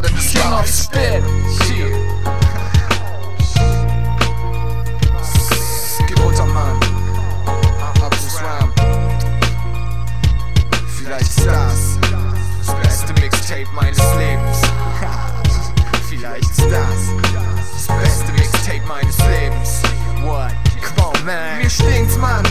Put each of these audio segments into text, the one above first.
God in this of life. Spit. Shit. Geh runter, Mann. Ab Swam. Vielleicht ist das das beste Mixtape meines Lebens. Vielleicht ist das das beste Mixtape meines Lebens. What? Come on, man. Mir stinkt's, Mann.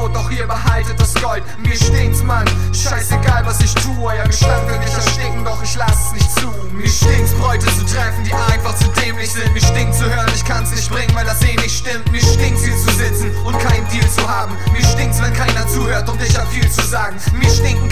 Rot, doch ihr behaltet das Gold. Mir stinkt's, Mann. Scheißegal, was ich tue. Euer Gestank will mich erstinken, doch ich lass nicht zu. Mir stinkt's, Bräute zu treffen, die einfach zu dämlich sind. Mir stinkt zu hören, ich kann's nicht bringen, weil das eh nicht stimmt. Mir stinkt's, hier zu sitzen und keinen Deal zu haben. Mir stinkt's, wenn keiner zuhört und ich hab viel zu sagen. Mir stinken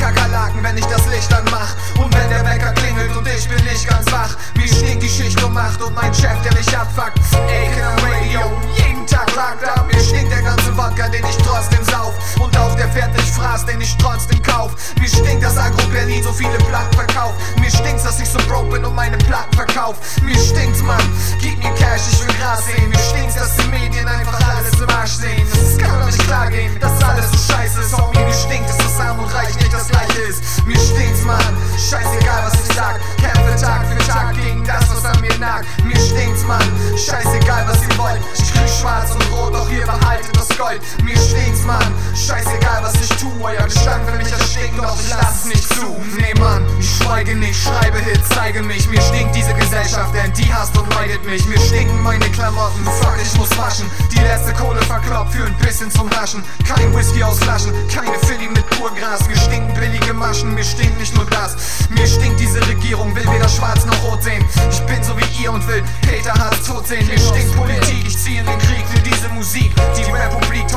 ich trotzdem kauf. Mir stinkt, dass Agro Berlin so viele Platten verkauft. Mir stinkt's, dass ich so broke bin und meine Platten verkauf. Mir stinkt's, Mann, gib mir Cash, ich will Gras sehen. Mir stinkt's, dass die Medien einfach alles im Arsch sehen. Das kann doch nicht klar gehen, dass alles so scheiße ist. Homie, mir stinkt, dass das Arm und Reich nicht das gleiche ist. Mir stinkt's, Mann, scheißegal was ich sag. Kämpfe Tag für Tag gegen das, was an mir nagt. Mir stinkt's, Mann, scheißegal was ihr wollt. Ich krieg schwarz und rot, doch ihr behaltet das Gold. Mir stinkt's, Mann, scheißegal was ich tu. Euer Gestank will mich erstinken, doch ich lass nicht zu. Nee, Mann, ich schweige nicht, schreibe Hits, zeige mich. Mir stinkt diese Gesellschaft, denn die hasst und meidet mich. Mir stinken meine Klamotten, fuck, ich muss waschen. Die letzte Kohle verkloppt für ein bisschen zum Raschen. Kein Whisky aus Flaschen, keine Philly mit Purgras. Mir stinken billige Maschen, mir stinkt nicht nur das. Mir stinkt diese Regierung, will weder schwarz noch rot sehen. Ich bin so wie ihr und will Peter Haas tot sehen. Mir stinkt Politik, ich ziehe in den Krieg für diese Musik.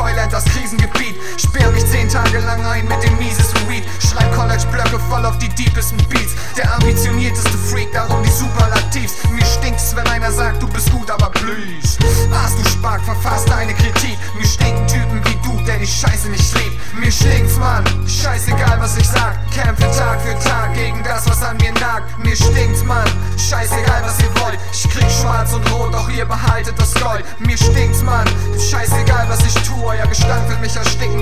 Thailand, das Krisengebiet. Sperr mich zehn Tage lang ein mit dem miesesten Weed. Schreib College-Blöcke voll auf die deepesten Beats. Der ambitionierteste Freak, darum die Superlativs. Mir stinkt's, wenn einer sagt, du bist gut, aber please. Hast du Spark, verfasst deine Kritik. Mir stinken Typen wie du, der die Scheiße nicht liebt. Mir stinkt's, Mann, scheißegal was ich sag. Kämpfe Tag für Tag gegen das, was an mir nagt. Mir stinkt's, Mann, scheißegal was ihr wollt. Ich krieg schwarz und rot, doch ihr behaltet das Gold. Mir stinkt's, Mann, scheißegal was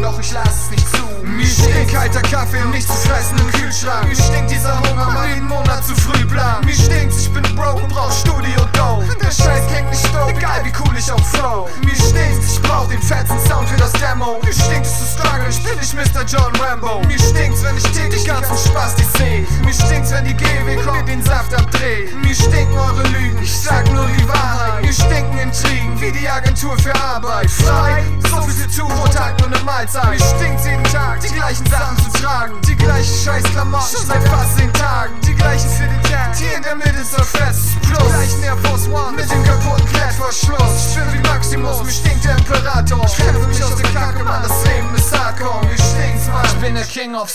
doch ich lass es nicht zu. Mir stinkt kalter Kaffee und nichts zu fressen im Kühlschrank. Mir stinkt dieser Hunger, mal jeden Monat zu früh plan. Mir stinkt's, ich bin broke und brauch Studio Dough. Der Scheiß kennt nicht dope, egal wie cool ich auch flow. Mir stinkt's, ich brauch den fetzen Sound für das Demo. Mir stinkt es zu struggle, ich bin nicht Mr. John Rambo. Mir stinkt's, wenn ich täglich ganzen Spaß die seh. Mir stinkt's, wenn die GW kommt, den Saft abdreht. Mir stinken eure Lügen, ich sag nur die Wahrheit. Mir stinken Intrigen, wie die Agentur für Arbeit. Frei, so viel zu tun, Mahlzeit. Mir stinkt's jeden Tag, die gleichen Sachen zu tragen. Die gleichen scheiß Klamotten, schon seit fast zehn Tagen. Die gleichen den Tag, die in der Mitte so fest. Plus, die gleichen Air Force One mit dem kaputten Klettverschluss. Ich bin wie Maximus, mir stinkt der Imperator. Ich kämpfe mich aus der Kacke, Mann, das Leben ist hardcore. Mir stinkt's, Mann. Ich bin der King of